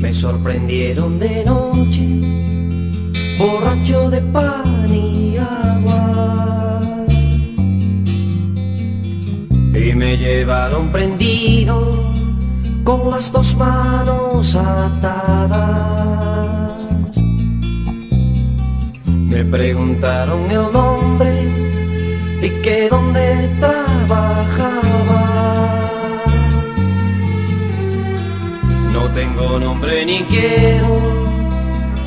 Me sorprendieron de noche, borracho de pan y agua. Y me llevaron prendido con las dos manos atadas. Me preguntaron el nombre y que dónde trabajaba. No tengo nombre ni quiero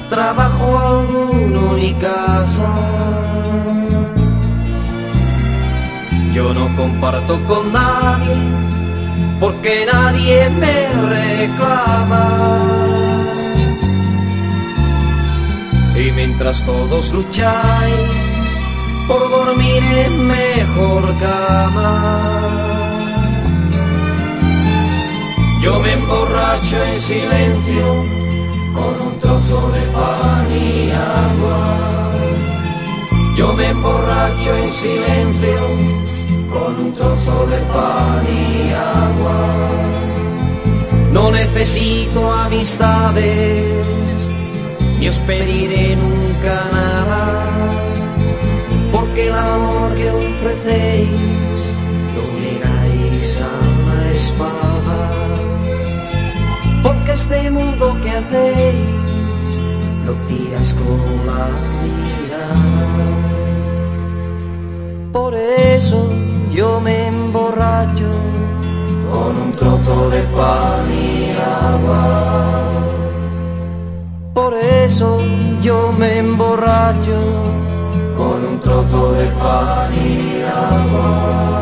trabajo alguno ni casa. Yo no comparto con nadie porque nadie me reclama. Y mientras todos lucháis por dormir en mejor cama, yo me emborracho en silencio con un trozo de pan y agua. Yo me emborracho en silencio con un trozo de pan y agua. Amistades, ni os pediré nunca nada, porque el amor que ofrecéis lo negáis a la espada. Porque este mundo que hacéis lo tiras con la mirada. Por eso yo me emborracho yo me emborracho con un trozo de pan y agua.